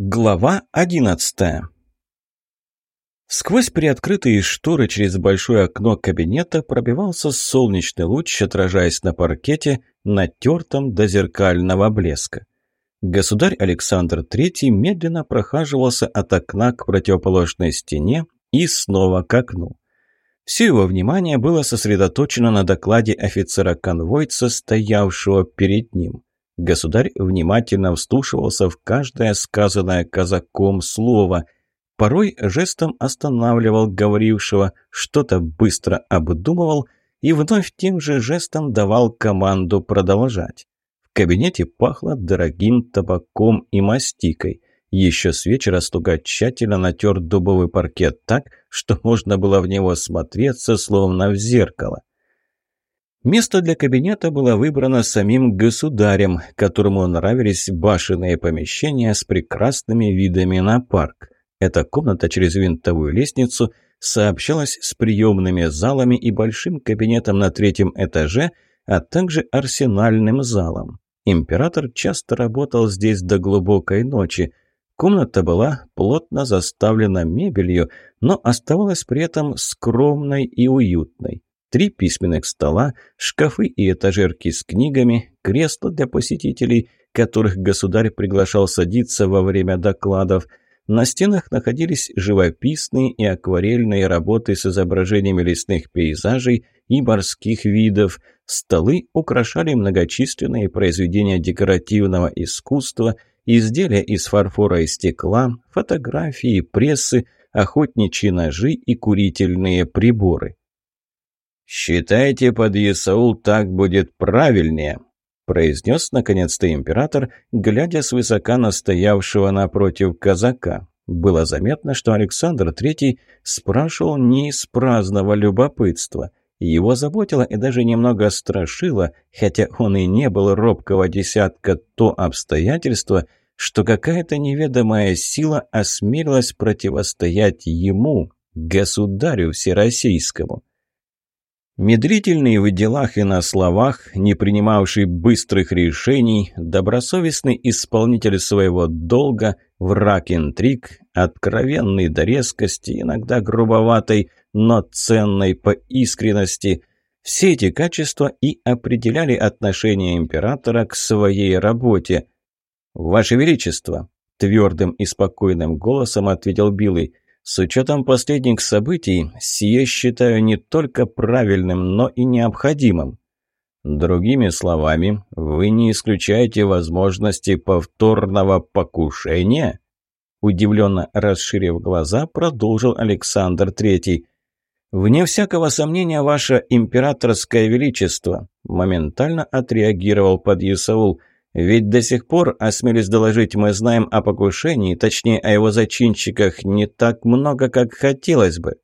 Глава одиннадцатая Сквозь приоткрытые шторы через большое окно кабинета пробивался солнечный луч, отражаясь на паркете, натертом до зеркального блеска. Государь Александр III медленно прохаживался от окна к противоположной стене и снова к окну. Все его внимание было сосредоточено на докладе офицера-конвойца, стоявшего перед ним. Государь внимательно вслушивался в каждое сказанное казаком слово, порой жестом останавливал говорившего, что-то быстро обдумывал и вновь тем же жестом давал команду продолжать. В кабинете пахло дорогим табаком и мастикой. Еще с вечера слуга тщательно натер дубовый паркет так, что можно было в него смотреться, словно в зеркало. Место для кабинета было выбрано самим государем, которому нравились башенные помещения с прекрасными видами на парк. Эта комната через винтовую лестницу сообщалась с приемными залами и большим кабинетом на третьем этаже, а также арсенальным залом. Император часто работал здесь до глубокой ночи. Комната была плотно заставлена мебелью, но оставалась при этом скромной и уютной. Три письменных стола, шкафы и этажерки с книгами, кресло для посетителей, которых государь приглашал садиться во время докладов. На стенах находились живописные и акварельные работы с изображениями лесных пейзажей и морских видов. Столы украшали многочисленные произведения декоративного искусства, изделия из фарфора и стекла, фотографии, прессы, охотничьи ножи и курительные приборы. «Считайте, подъясаул, так будет правильнее», – произнес наконец-то император, глядя свысока на стоявшего напротив казака. Было заметно, что Александр III спрашивал не из праздного любопытства. Его заботило и даже немного страшило, хотя он и не был робкого десятка, то обстоятельство, что какая-то неведомая сила осмелилась противостоять ему, государю всероссийскому. Медрительный в делах и на словах, не принимавший быстрых решений, добросовестный исполнитель своего долга, враг интриг, откровенный до резкости, иногда грубоватой, но ценной по искренности. Все эти качества и определяли отношение императора к своей работе. «Ваше Величество», – твердым и спокойным голосом ответил Билый – с учетом последних событий, сие считаю не только правильным, но и необходимым. Другими словами, вы не исключаете возможности повторного покушения? Удивленно расширив глаза, продолжил Александр Третий. «Вне всякого сомнения, ваше императорское величество», моментально отреагировал подъясаул. Ведь до сих пор, осмелюсь доложить, мы знаем о покушении, точнее о его зачинщиках, не так много, как хотелось бы.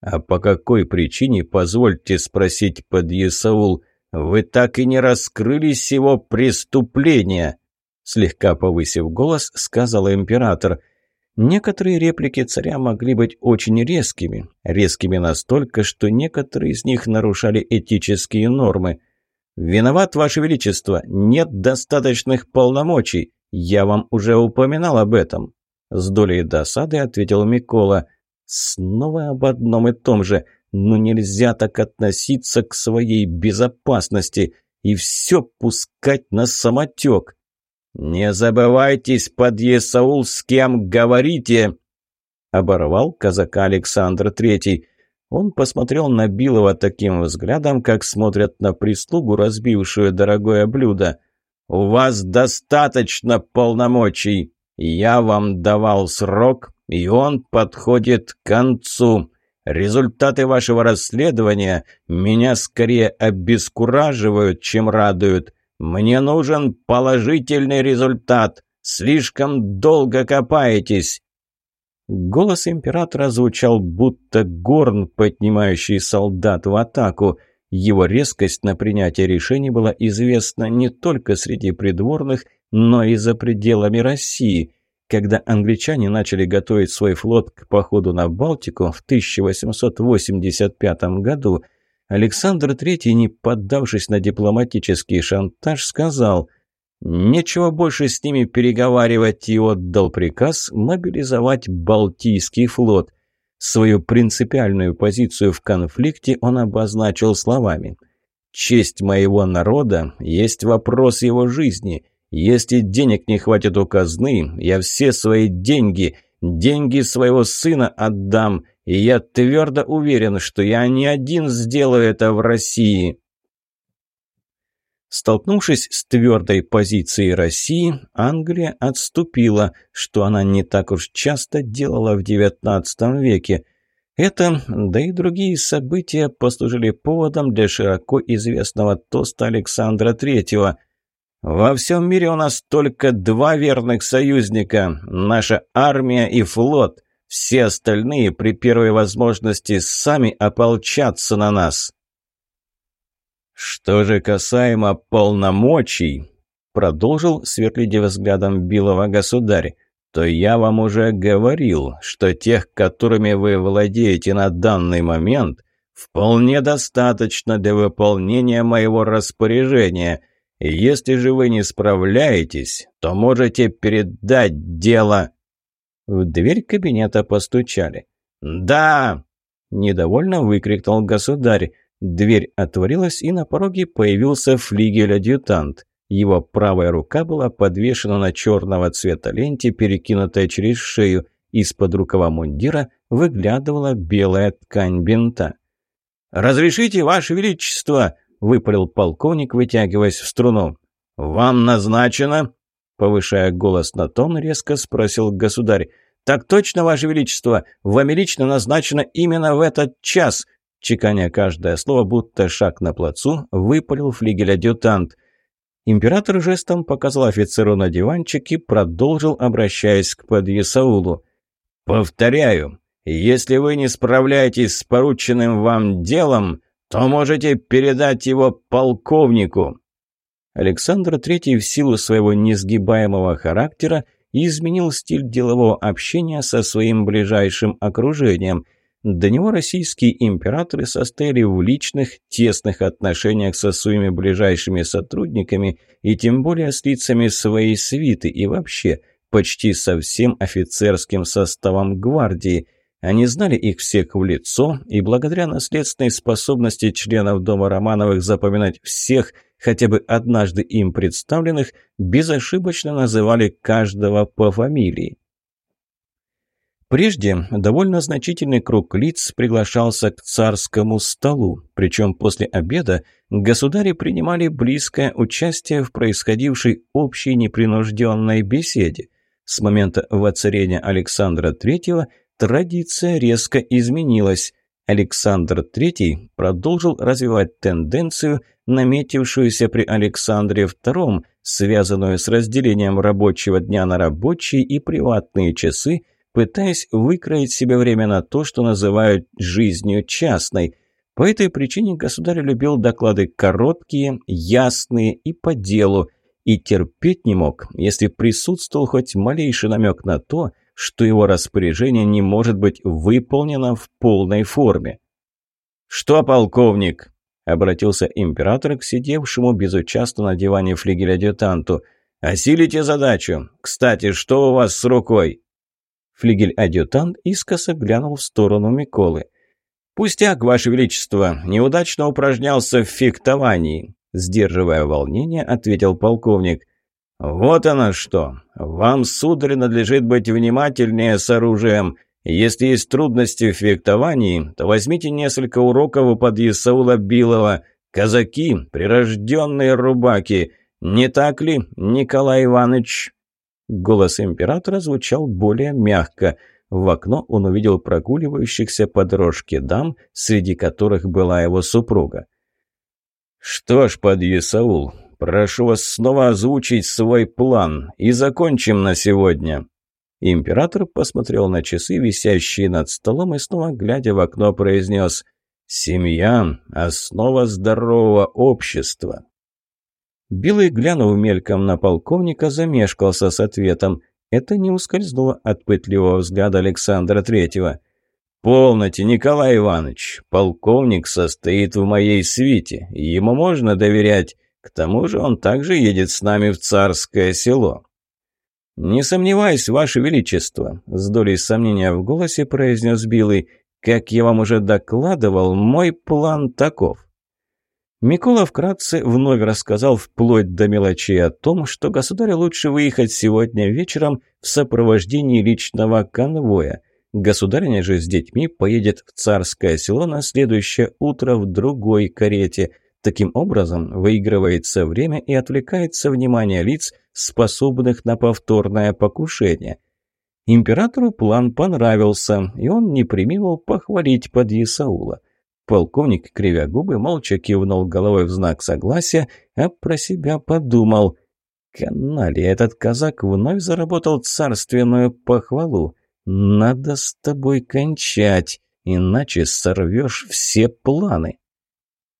А по какой причине, позвольте спросить подъясаул, вы так и не раскрыли сего преступления? Слегка повысив голос, сказал император. Некоторые реплики царя могли быть очень резкими, резкими настолько, что некоторые из них нарушали этические нормы – «Виноват, Ваше Величество, нет достаточных полномочий. Я вам уже упоминал об этом». С долей досады ответил Микола. «Снова об одном и том же. Ну нельзя так относиться к своей безопасности и все пускать на самотек». «Не забывайтесь, подъесаул, с кем говорите!» Оборвал казака Александр Третий. Он посмотрел на Билова таким взглядом, как смотрят на прислугу, разбившую дорогое блюдо. «У вас достаточно полномочий. Я вам давал срок, и он подходит к концу. Результаты вашего расследования меня скорее обескураживают, чем радуют. Мне нужен положительный результат. Слишком долго копаетесь. Голос императора звучал будто горн, поднимающий солдат в атаку. Его резкость на принятие решений была известна не только среди придворных, но и за пределами России. Когда англичане начали готовить свой флот к походу на Балтику в 1885 году, Александр III, не поддавшись на дипломатический шантаж, сказал Нечего больше с ними переговаривать и отдал приказ мобилизовать Балтийский флот. Свою принципиальную позицию в конфликте он обозначил словами «Честь моего народа есть вопрос его жизни. Если денег не хватит у казны, я все свои деньги, деньги своего сына отдам, и я твердо уверен, что я не один сделаю это в России». Столкнувшись с твердой позицией России, Англия отступила, что она не так уж часто делала в XIX веке. Это, да и другие события послужили поводом для широко известного тоста Александра III. «Во всем мире у нас только два верных союзника – наша армия и флот. Все остальные при первой возможности сами ополчатся на нас». «Что же касаемо полномочий», — продолжил сверлить взглядом Билова государь, «то я вам уже говорил, что тех, которыми вы владеете на данный момент, вполне достаточно для выполнения моего распоряжения. И если же вы не справляетесь, то можете передать дело». В дверь кабинета постучали. «Да!» – недовольно выкрикнул государь. Дверь отворилась, и на пороге появился флигель-адъютант. Его правая рука была подвешена на черного цвета ленте, перекинутая через шею. Из-под рукава мундира выглядывала белая ткань бинта. «Разрешите, Ваше Величество!» — выпалил полковник, вытягиваясь в струну. «Вам назначено?» — повышая голос на тон, резко спросил государь. «Так точно, Ваше Величество! Вам лично назначено именно в этот час!» Чеканя каждое слово, будто шаг на плацу, выпалил флигель-адъютант. Император жестом показал офицеру на диванчик и продолжил, обращаясь к подъясаулу. «Повторяю, если вы не справляетесь с порученным вам делом, то можете передать его полковнику». Александр III в силу своего несгибаемого характера изменил стиль делового общения со своим ближайшим окружением – до него российские императоры состояли в личных, тесных отношениях со своими ближайшими сотрудниками и тем более с лицами своей свиты и вообще почти со всем офицерским составом гвардии. Они знали их всех в лицо, и благодаря наследственной способности членов Дома Романовых запоминать всех, хотя бы однажды им представленных, безошибочно называли каждого по фамилии. Прежде довольно значительный круг лиц приглашался к царскому столу, причем после обеда государи принимали близкое участие в происходившей общей непринужденной беседе. С момента воцарения Александра III традиция резко изменилась. Александр III продолжил развивать тенденцию, наметившуюся при Александре II, связанную с разделением рабочего дня на рабочие и приватные часы – пытаясь выкроить себе время на то, что называют «жизнью частной». По этой причине государь любил доклады короткие, ясные и по делу, и терпеть не мог, если присутствовал хоть малейший намек на то, что его распоряжение не может быть выполнено в полной форме. «Что, полковник?» — обратился император к сидевшему безучастно на диване флигеля-адъютанту. «Осилите задачу. Кстати, что у вас с рукой?» Флигель-адъютант искоса глянул в сторону Миколы. «Пустяк, Ваше Величество, неудачно упражнялся в фехтовании», сдерживая волнение, ответил полковник. «Вот оно что! Вам, сударь, надлежит быть внимательнее с оружием. Если есть трудности в фехтовании, то возьмите несколько уроков у подъясаула Билова. Казаки — прирожденные рубаки. Не так ли, Николай Иванович?» Голос императора звучал более мягко. В окно он увидел прогуливающихся по дорожке дам, среди которых была его супруга. «Что ж, подъясаул, прошу вас снова озвучить свой план и закончим на сегодня». Император посмотрел на часы, висящие над столом, и снова, глядя в окно, произнес «Семья – основа здорового общества. Билый, глянув мельком на полковника, замешкался с ответом. Это не ускользнуло от пытливого взгляда Александра Третьего. «Полноте, Николай Иванович, полковник состоит в моей свите, ему можно доверять. К тому же он также едет с нами в царское село». «Не сомневаюсь, Ваше Величество», — с долей сомнения в голосе произнес Билый. «Как я вам уже докладывал, мой план таков». Микола вкратце вновь рассказал вплоть до мелочей о том, что государю лучше выехать сегодня вечером в сопровождении личного конвоя. Государиня же с детьми поедет в царское село на следующее утро в другой карете. Таким образом, выигрывается время и отвлекается внимание лиц, способных на повторное покушение. Императору план понравился, и он не приминул похвалить подъясаула. Полковник, кривя губы, молча кивнул головой в знак согласия, а про себя подумал. «Каналия, этот казак вновь заработал царственную похвалу. Надо с тобой кончать, иначе сорвешь все планы».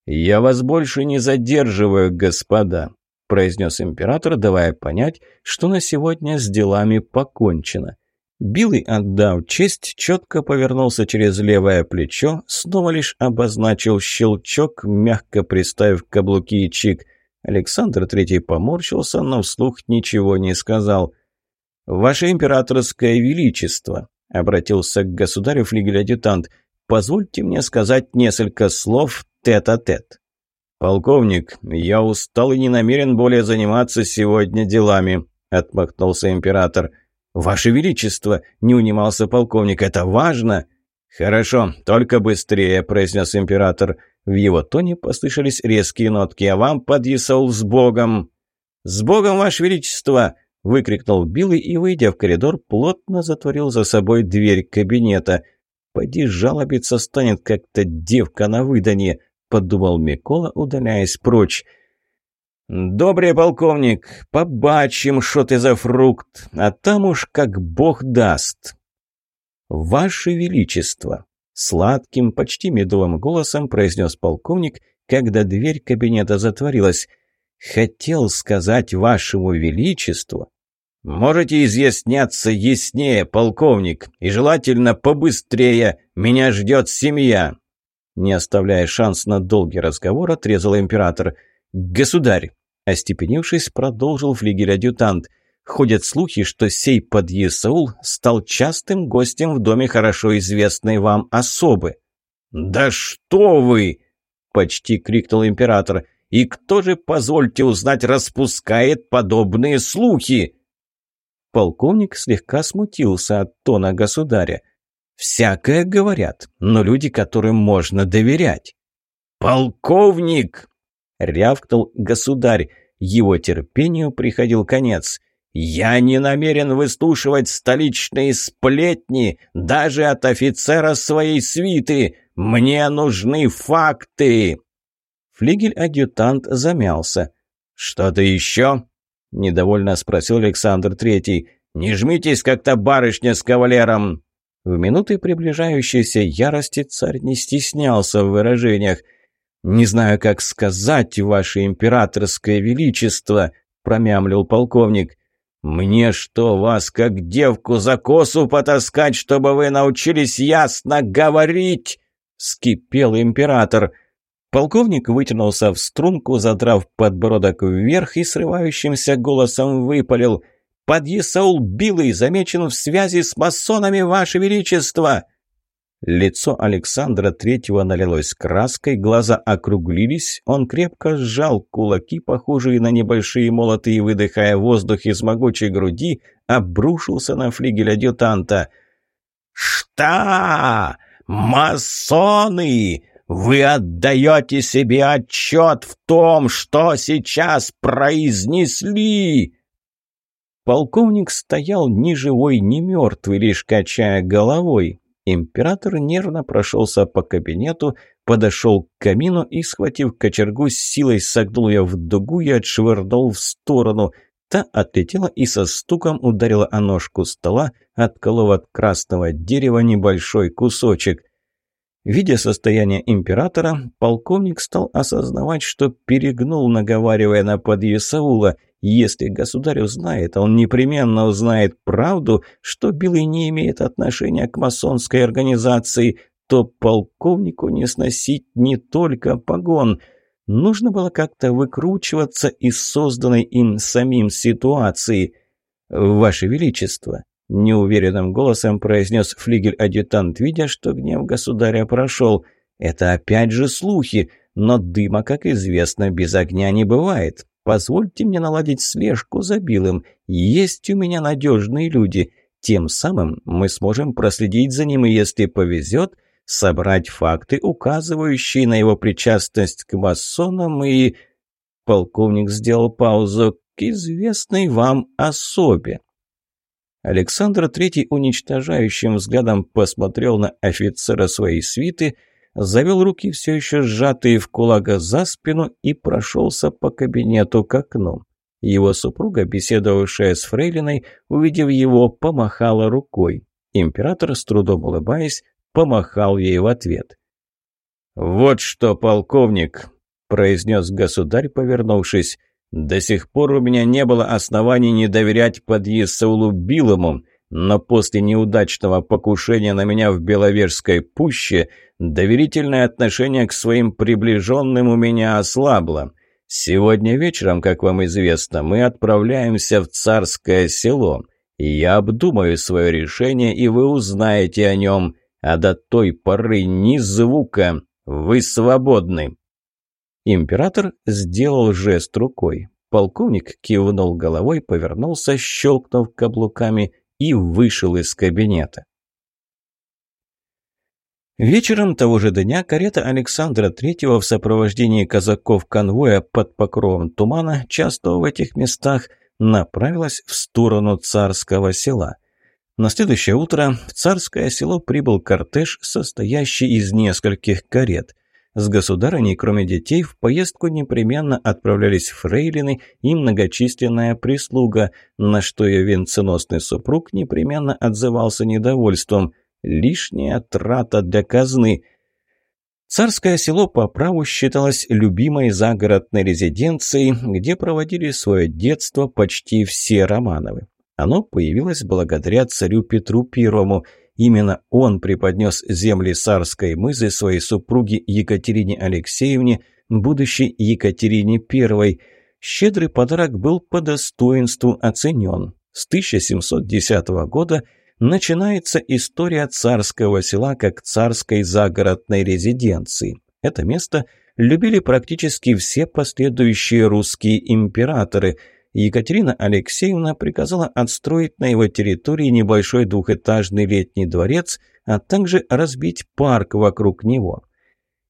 «Я вас больше не задерживаю, господа», – произнес император, давая понять, что на сегодня с делами покончено. Билый, отдав честь, четко повернулся через левое плечо, снова лишь обозначил щелчок, мягко приставив каблуки и чик. Александр Третий поморщился, но вслух ничего не сказал. «Ваше императорское величество», — обратился к государю флигель-адъютант, — «позвольте мне сказать несколько слов тет-а-тет». -тет. «Полковник, я устал и не намерен более заниматься сегодня делами», — отмахнулся император. «Император». «Ваше Величество!» – не унимался полковник. «Это важно!» «Хорошо, только быстрее!» – произнес император. В его тоне послышались резкие нотки. «А вам, подъясаул, с Богом!» «С Богом, Ваше Величество!» – выкрикнул Билый и, выйдя в коридор, плотно затворил за собой дверь кабинета. «Поди жалобиться станет как-то девка на выданье», – подумал Микола, удаляясь прочь. «Добрый полковник, побачим, что ты за фрукт, а там уж как бог даст». «Ваше Величество!» — сладким, почти медовым голосом произнес полковник, когда дверь кабинета затворилась. «Хотел сказать вашему Величеству...» «Можете изъясняться яснее, полковник, и желательно побыстрее. Меня ждет семья!» Не оставляя шанс на долгий разговор, отрезал император. «Государь, Остепенившись, продолжил флигель-адъютант. Ходят слухи, что сей подъясаул стал частым гостем в доме хорошо известной вам особы. «Да что вы!» — почти крикнул император. «И кто же, позвольте узнать, распускает подобные слухи?» Полковник слегка смутился от тона государя. «Всякое говорят, но люди, которым можно доверять». «Полковник!» — рявкнул государь. Его терпению приходил конец. «Я не намерен выслушивать столичные сплетни даже от офицера своей свиты. Мне нужны факты!» Флигель-адъютант замялся. «Что-то еще?» — недовольно спросил Александр Третий. «Не жмитесь как-то барышня с кавалером!» В минуты приближающейся ярости царь не стеснялся в выражениях – «Не знаю, как сказать, ваше императорское величество», — промямлил полковник. «Мне что, вас как девку за косу потаскать, чтобы вы научились ясно говорить?» — скипел император. Полковник вытянулся в струнку, задрав подбородок вверх и срывающимся голосом выпалил. «Подъясаул Билый замечен в связи с масонами, ваше величество!» Лицо Александра Третьего налилось краской, глаза округлились, он крепко сжал кулаки, похожие на небольшие молоты, и, выдыхая воздух из могучей груди, обрушился на флигель адъютанта. «Что? Масоны! Вы отдаете себе отчет в том, что сейчас произнесли!» Полковник стоял ни живой, ни мертвый, лишь качая головой. Император нервно прошелся по кабинету, подошел к камину и, схватив кочергу, с силой согнул ее в дугу и отшвырнул в сторону. Та отлетела и со стуком ударила о ножку стола, отколов от красного дерева небольшой кусочек. Видя состояние императора, полковник стал осознавать, что перегнул, наговаривая на подъясаула – если государь узнает, он непременно узнает правду, что Билый не имеет отношения к масонской организации, то полковнику не сносить не только погон. Нужно было как-то выкручиваться из созданной им самим ситуации. «Ваше Величество», — неуверенным голосом произнес флигель-адъютант, видя, что гнев государя прошел. «Это опять же слухи, но дыма, как известно, без огня не бывает. Позвольте мне наладить слежку за Билым. Есть у меня надежные люди. Тем самым мы сможем проследить за ним и, если повезет, собрать факты, указывающие на его причастность к масонам и...» Полковник сделал паузу к известной вам особе. Александр Третий уничтожающим взглядом посмотрел на офицера своей свиты, завел руки, все еще сжатые в кулак за спину, и прошелся по кабинету к окну. Его супруга, беседовавшая с Фрейлиной, увидев его, помахала рукой. Император, с трудом улыбаясь, помахал ей в ответ. «Вот что, полковник!» – произнес государь, повернувшись. До сих пор у меня не было оснований не доверять подъезд Саулу Билому, но после неудачного покушения на меня в Беловежской пуще доверительное отношение к своим приближенным у меня ослабло. Сегодня вечером, как вам известно, мы отправляемся в Царское село. Я обдумаю свое решение, и вы узнаете о нем. А до той поры ни звука. Вы свободны. Император сделал жест рукой. Полковник кивнул головой, повернулся, щелкнув каблуками и вышел из кабинета. Вечером того же дня карета Александра Третьего в сопровождении казаков конвоя под покровом тумана, часто в этих местах, направилась в сторону царского села. На следующее утро в царское село прибыл кортеж, состоящий из нескольких карет – с государыней, кроме детей, в поездку непременно отправлялись фрейлины и многочисленная прислуга, на что ее венценосный супруг непременно отзывался недовольством. Лишняя трата для казны. Царское село по праву считалось любимой загородной резиденцией, где проводили свое детство почти все Романовы. Оно появилось благодаря царю Петру Первому – Именно он преподнес земли Сарской мызы своей супруге Екатерине Алексеевне, будущей Екатерине I. Щедрый подарок был по достоинству оценен. С 1710 года начинается история царского села как царской загородной резиденции. Это место любили практически все последующие русские императоры – Екатерина Алексеевна приказала отстроить на его территории небольшой двухэтажный летний дворец, а также разбить парк вокруг него.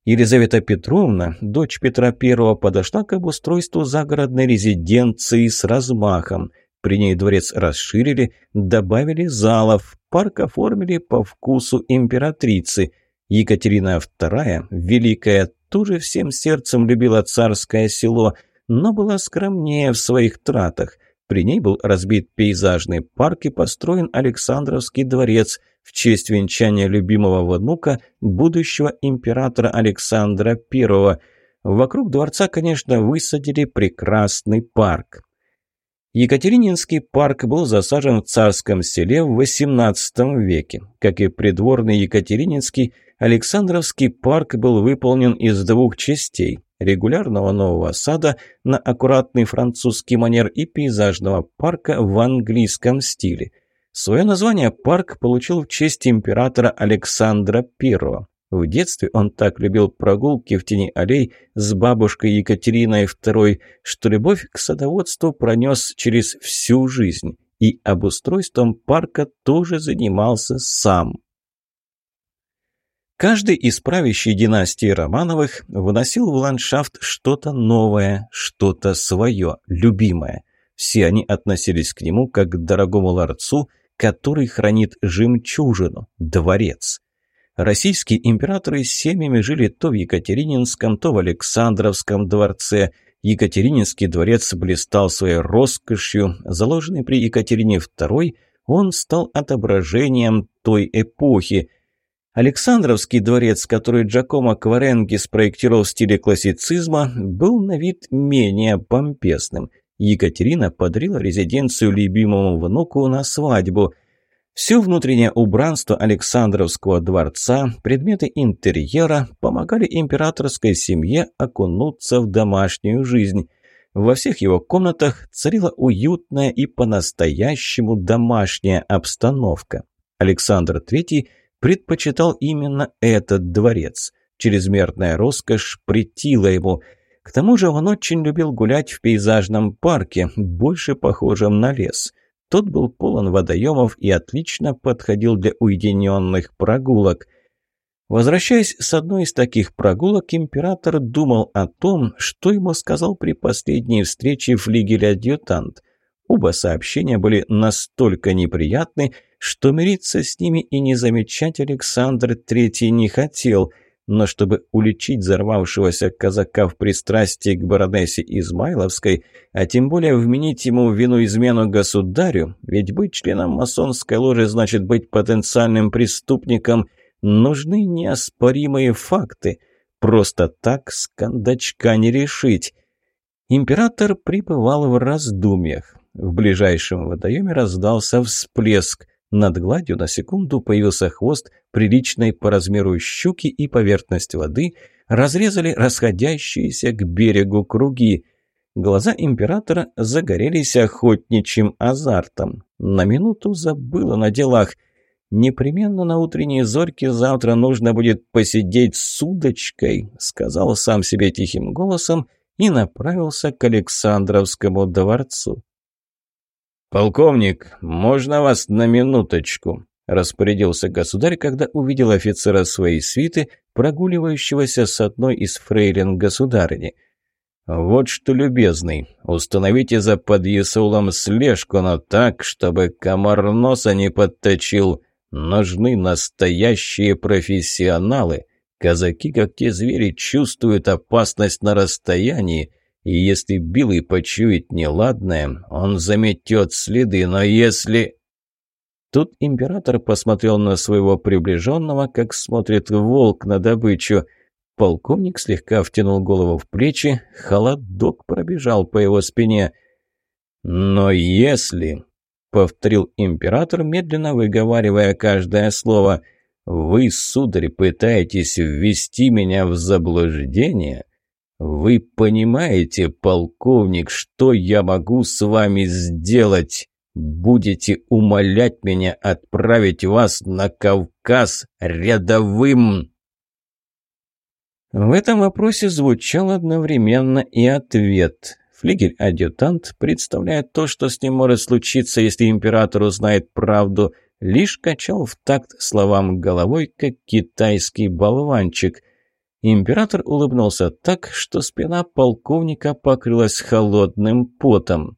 Елизавета Петровна, дочь Петра I, подошла к обустройству загородной резиденции с размахом. При ней дворец расширили, добавили залов, парк оформили по вкусу императрицы. Екатерина II, великая, тоже всем сердцем любила царское село – но была скромнее в своих тратах. При ней был разбит пейзажный парк и построен Александровский дворец в честь венчания любимого внука, будущего императора Александра I. Вокруг дворца, конечно, высадили прекрасный парк. Екатерининский парк был засажен в царском селе в XVIII веке. Как и придворный Екатерининский, Александровский парк был выполнен из двух частей регулярного нового сада на аккуратный французский манер и пейзажного парка в английском стиле. Свое название парк получил в честь императора Александра I. В детстве он так любил прогулки в тени аллей с бабушкой Екатериной II, что любовь к садоводству пронес через всю жизнь, и обустройством парка тоже занимался сам. Каждый из правящей династии Романовых вносил в ландшафт что-то новое, что-то свое, любимое. Все они относились к нему как к дорогому ларцу, который хранит жемчужину, дворец. Российские императоры с семьями жили то в Екатерининском, то в Александровском дворце. Екатерининский дворец блистал своей роскошью, заложенный при Екатерине II, он стал отображением той эпохи – Александровский дворец, который Джакомо Кваренги спроектировал в стиле классицизма, был на вид менее помпезным. Екатерина подарила резиденцию любимому внуку на свадьбу. Все внутреннее убранство Александровского дворца, предметы интерьера помогали императорской семье окунуться в домашнюю жизнь. Во всех его комнатах царила уютная и по-настоящему домашняя обстановка. Александр III предпочитал именно этот дворец. Чрезмерная роскошь претила ему. К тому же он очень любил гулять в пейзажном парке, больше похожем на лес – тот был полон водоемов и отлично подходил для уединенных прогулок. Возвращаясь с одной из таких прогулок, император думал о том, что ему сказал при последней встрече флигель-адъютант. Оба сообщения были настолько неприятны, что мириться с ними и не замечать Александр Третий не хотел – но чтобы уличить взорвавшегося казака в пристрастии к баронессе Измайловской, а тем более вменить ему вину измену государю, ведь быть членом масонской ложи значит быть потенциальным преступником, нужны неоспоримые факты. Просто так с кондачка не решить. Император пребывал в раздумьях. В ближайшем водоеме раздался всплеск – над гладью на секунду появился хвост приличной по размеру щуки и поверхность воды разрезали расходящиеся к берегу круги. Глаза императора загорелись охотничьим азартом. На минуту забыла на делах. «Непременно на утренней зорьке завтра нужно будет посидеть с удочкой», сказал сам себе тихим голосом и направился к Александровскому дворцу. «Полковник, можно вас на минуточку?» – распорядился государь, когда увидел офицера своей свиты, прогуливающегося с одной из фрейлин государыни. «Вот что, любезный, установите за подъясаулом слежку, но так, чтобы комар носа не подточил. Нужны настоящие профессионалы. Казаки, как те звери, чувствуют опасность на расстоянии» И если Билый почует неладное, он заметет следы, но если... Тут император посмотрел на своего приближенного, как смотрит волк на добычу. Полковник слегка втянул голову в плечи, холодок пробежал по его спине. «Но если...» — повторил император, медленно выговаривая каждое слово. «Вы, сударь, пытаетесь ввести меня в заблуждение?» «Вы понимаете, полковник, что я могу с вами сделать? Будете умолять меня отправить вас на Кавказ рядовым?» В этом вопросе звучал одновременно и ответ. Флигель-адъютант, представляя то, что с ним может случиться, если император узнает правду, лишь качал в такт словам головой, как китайский болванчик. Император улыбнулся так, что спина полковника покрылась холодным потом.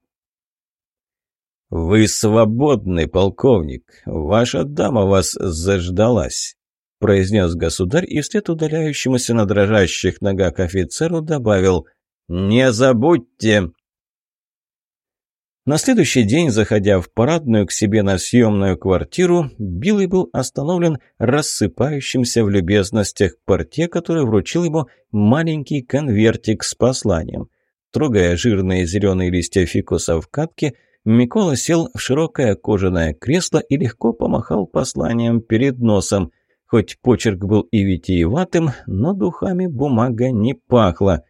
«Вы свободны, полковник. Ваша дама вас заждалась», – произнес государь и вслед удаляющемуся на дрожащих ногах офицеру добавил «Не забудьте!» На следующий день, заходя в парадную к себе на съемную квартиру, Билый был остановлен рассыпающимся в любезностях порте, который вручил ему маленький конвертик с посланием. Трогая жирные зеленые листья фикуса в катке, Микола сел в широкое кожаное кресло и легко помахал посланием перед носом. Хоть почерк был и витиеватым, но духами бумага не пахла.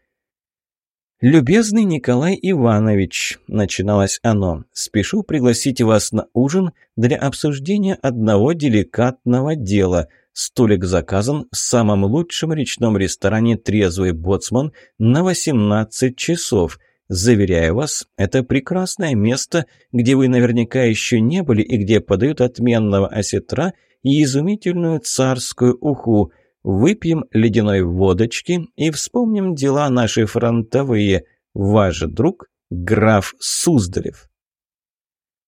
«Любезный Николай Иванович», – начиналось оно, – «спешу пригласить вас на ужин для обсуждения одного деликатного дела. Столик заказан в самом лучшем речном ресторане «Трезвый боцман» на 18 часов. Заверяю вас, это прекрасное место, где вы наверняка еще не были и где подают отменного осетра и изумительную царскую уху». Выпьем ледяной водочки и вспомним дела наши фронтовые. Ваш друг граф Суздалев.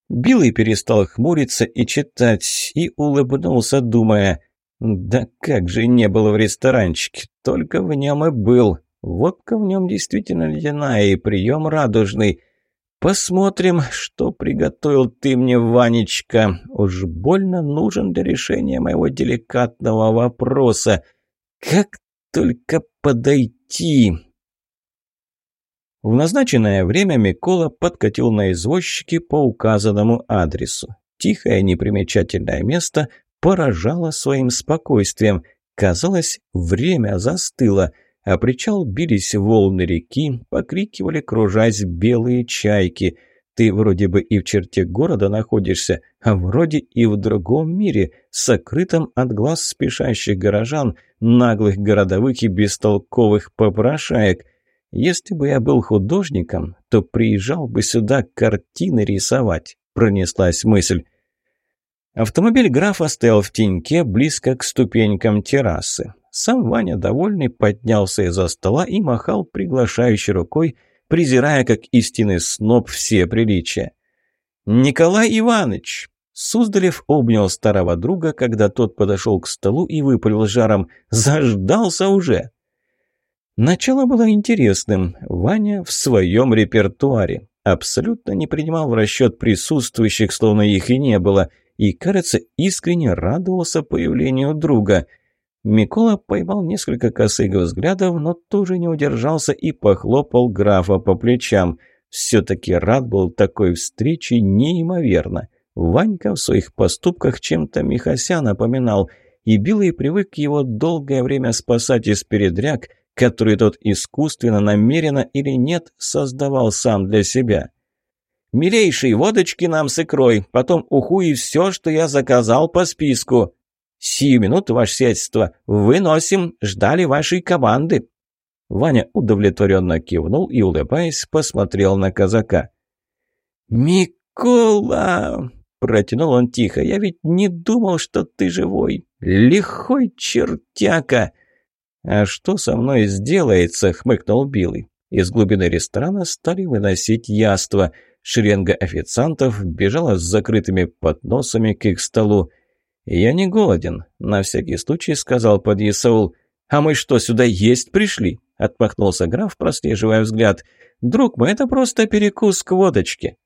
Билый перестал хмуриться и читать, и улыбнулся, думая, «Да как же не было в ресторанчике, только в нем и был. Водка в нем действительно ледяная и прием радужный. «Посмотрим, что приготовил ты мне, Ванечка. Уж больно нужен для решения моего деликатного вопроса. Как только подойти?» В назначенное время Микола подкатил на извозчике по указанному адресу. Тихое непримечательное место поражало своим спокойствием. Казалось, время застыло, а причал бились волны реки, покрикивали, кружась белые чайки. Ты вроде бы и в черте города находишься, а вроде и в другом мире, сокрытом от глаз спешащих горожан, наглых городовых и бестолковых попрошаек. Если бы я был художником, то приезжал бы сюда картины рисовать, пронеслась мысль. Автомобиль графа стоял в теньке, близко к ступенькам террасы. Сам Ваня, довольный, поднялся из-за стола и махал приглашающей рукой, презирая, как истинный сноб, все приличия. «Николай Иванович!» Суздалев обнял старого друга, когда тот подошел к столу и выпалил жаром. «Заждался уже!» Начало было интересным. Ваня в своем репертуаре. Абсолютно не принимал в расчет присутствующих, словно их и не было – и, кажется, искренне радовался появлению друга. Микола поймал несколько косых взглядов, но тоже не удержался и похлопал графа по плечам. Все-таки рад был такой встрече неимоверно. Ванька в своих поступках чем-то Михася напоминал, и Билый привык его долгое время спасать из передряг, которые тот искусственно, намеренно или нет, создавал сам для себя. «Милейший, водочки нам с икрой, потом уху и все, что я заказал по списку». «Сию минуту, ваше сельство, выносим, ждали вашей команды». Ваня удовлетворенно кивнул и, улыбаясь, посмотрел на казака. «Микола!» – протянул он тихо. «Я ведь не думал, что ты живой. Лихой чертяка!» «А что со мной сделается?» – хмыкнул Билый. Из глубины ресторана стали выносить яство – Шеренга официантов бежала с закрытыми подносами к их столу. «Я не голоден», — на всякий случай сказал подъясаул. «А мы что, сюда есть пришли?» — отмахнулся граф, прослеживая взгляд. «Друг мой, это просто перекус к водочке».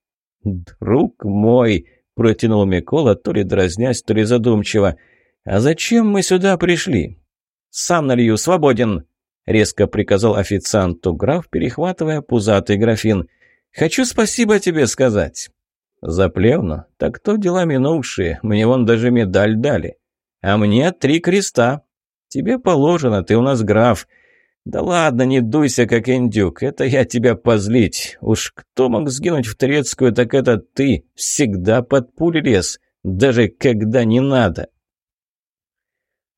«Друг мой», — протянул Микола, то ли дразнясь, то ли задумчиво. «А зачем мы сюда пришли?» «Сам налью, свободен», — резко приказал официанту граф, перехватывая пузатый графин. Хочу спасибо тебе сказать». «За плевну? Так то дела минувшие. Мне вон даже медаль дали. А мне три креста. Тебе положено, ты у нас граф. Да ладно, не дуйся, как индюк. Это я тебя позлить. Уж кто мог сгинуть в Турецкую, так это ты. Всегда под пули лез, даже когда не надо».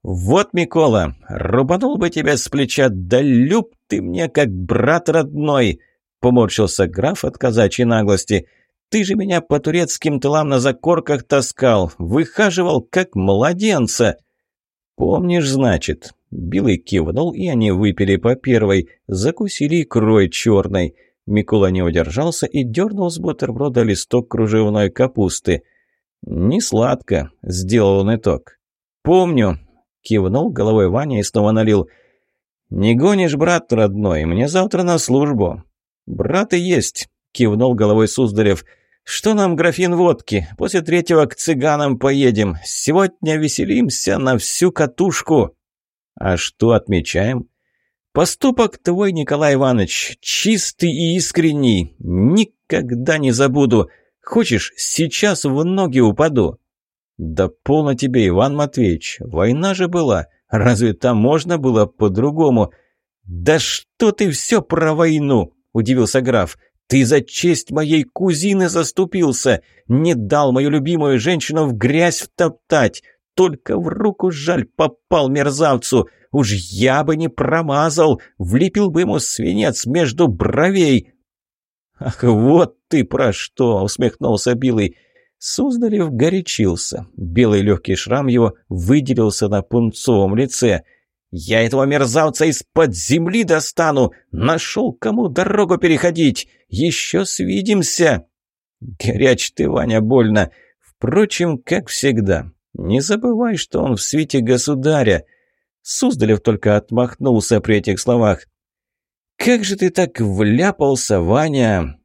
«Вот, Микола, рубанул бы тебя с плеча, да люб ты мне, как брат родной!» Поморщился граф от казачьей наглости. «Ты же меня по турецким тылам на закорках таскал, выхаживал, как младенца!» «Помнишь, значит?» Билый кивнул, и они выпили по первой, закусили икрой черной. Микола не удержался и дернул с бутерброда листок кружевной капусты. «Не сладко», — сделал он итог. «Помню», — кивнул головой Ваня и снова налил. «Не гонишь, брат родной, мне завтра на службу. «Брат и есть», — кивнул головой Суздалев. «Что нам графин водки? После третьего к цыганам поедем. Сегодня веселимся на всю катушку». «А что отмечаем?» «Поступок твой, Николай Иванович, чистый и искренний. Никогда не забуду. Хочешь, сейчас в ноги упаду?» «Да полно тебе, Иван Матвеевич. Война же была. Разве там можно было по-другому?» «Да что ты все про войну?» – удивился граф. «Ты за честь моей кузины заступился, не дал мою любимую женщину в грязь втоптать. Только в руку жаль попал мерзавцу. Уж я бы не промазал, влепил бы ему свинец между бровей». «Ах, вот ты про что!» – усмехнулся Билый. Суздалев горячился. Белый легкий шрам его выделился на пунцовом лице – «Я этого мерзавца из-под земли достану! Нашел, кому дорогу переходить! Еще свидимся!» «Горяч ты, Ваня, больно! Впрочем, как всегда. Не забывай, что он в свете государя!» Суздалев только отмахнулся при этих словах. «Как же ты так вляпался, Ваня!»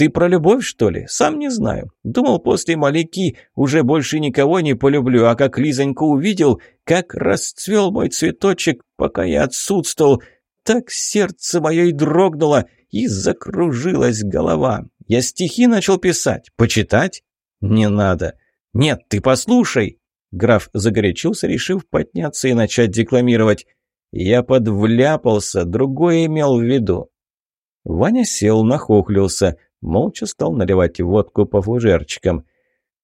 «Ты про любовь, что ли? Сам не знаю. Думал, после Маляки уже больше никого не полюблю, а как Лизоньку увидел, как расцвел мой цветочек, пока я отсутствовал, так сердце мое и дрогнуло, и закружилась голова. Я стихи начал писать. Почитать? Не надо. «Нет, ты послушай!» Граф загорячился, решив подняться и начать декламировать. «Я подвляпался, другое имел в виду». Ваня сел, нахохлился, молча стал наливать водку по фужерчикам.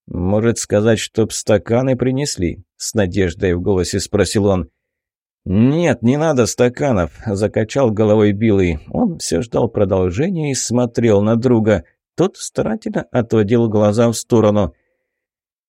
«Может сказать, чтоб стаканы принесли?» — с надеждой в голосе спросил он. «Нет, не надо стаканов», — закачал головой Билый. Он все ждал продолжения и смотрел на друга. Тот старательно отводил глаза в сторону.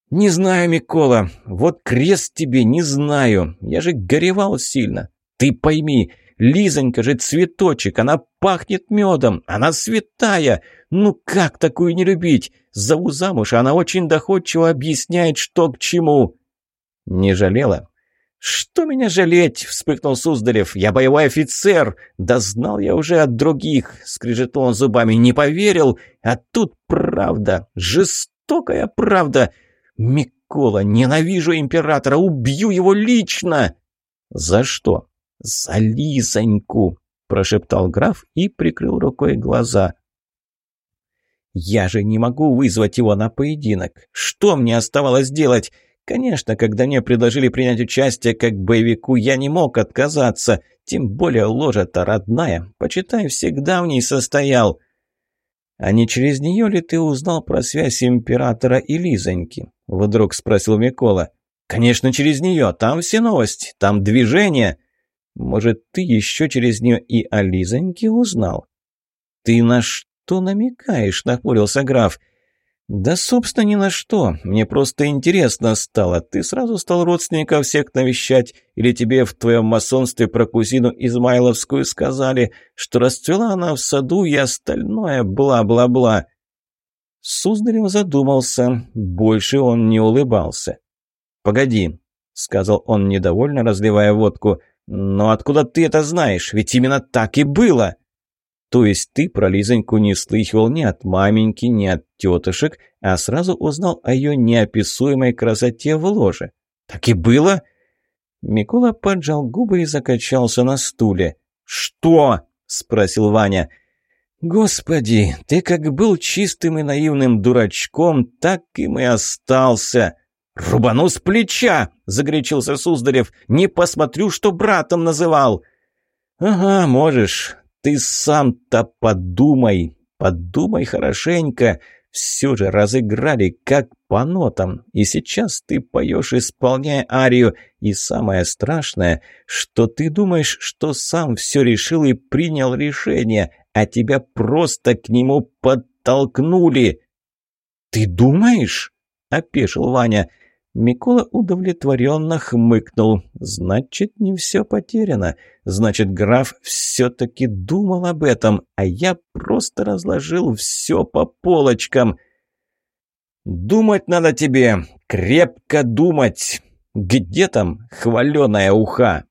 «Не знаю, Микола, вот крест тебе, не знаю. Я же горевал сильно. Ты пойми, Лизонька же цветочек, она пахнет медом, она святая. Ну как такую не любить? Зову замуж, она очень доходчиво объясняет, что к чему». «Не жалела?» «Что меня жалеть?» — вспыхнул Суздалев. «Я боевой офицер! Да знал я уже от других!» — скрежетал он зубами. «Не поверил! А тут правда! Жестокая правда! Микола, ненавижу императора! Убью его лично!» «За что?» «За Лизоньку!» — прошептал граф и прикрыл рукой глаза. «Я же не могу вызвать его на поединок! Что мне оставалось делать?» Конечно, когда мне предложили принять участие как боевику, я не мог отказаться. Тем более ложа-то родная. Почитай, всегда в ней состоял. А не через нее ли ты узнал про связь императора и Лизоньки? Вдруг спросил Микола. Конечно, через нее. Там все новости, там движение. Может, ты еще через нее и о Лизоньке узнал? Ты на что намекаешь? Нахмурился граф. «Да, собственно, ни на что. Мне просто интересно стало. Ты сразу стал родственников всех навещать? Или тебе в твоем масонстве про кузину Измайловскую сказали, что расцвела она в саду и остальное бла-бла-бла?» Суздалев задумался. Больше он не улыбался. «Погоди», — сказал он недовольно, разливая водку. «Но откуда ты это знаешь? Ведь именно так и было!» То есть ты про Лизоньку не слыхивал ни от маменьки, ни от тетушек, а сразу узнал о ее неописуемой красоте в ложе. Так и было? Микола поджал губы и закачался на стуле. «Что?» – спросил Ваня. «Господи, ты как был чистым и наивным дурачком, так им и остался!» «Рубану с плеча!» – загорячился Суздарев. «Не посмотрю, что братом называл!» «Ага, можешь. Ты сам-то подумай, подумай хорошенько. Все же разыграли как по нотам, и сейчас ты поешь, исполняя арию. И самое страшное, что ты думаешь, что сам все решил и принял решение, а тебя просто к нему подтолкнули. «Ты думаешь?» – опешил Ваня – Микола удовлетворенно хмыкнул. «Значит, не все потеряно. Значит, граф все-таки думал об этом, а я просто разложил все по полочкам». «Думать надо тебе, крепко думать. Где там хваленая уха?»